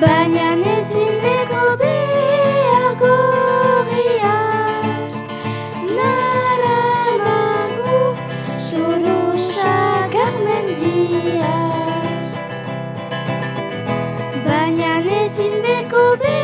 Bainan ezinbeko behar goriak Naramagur Sorosak agarmen diak Bainan behar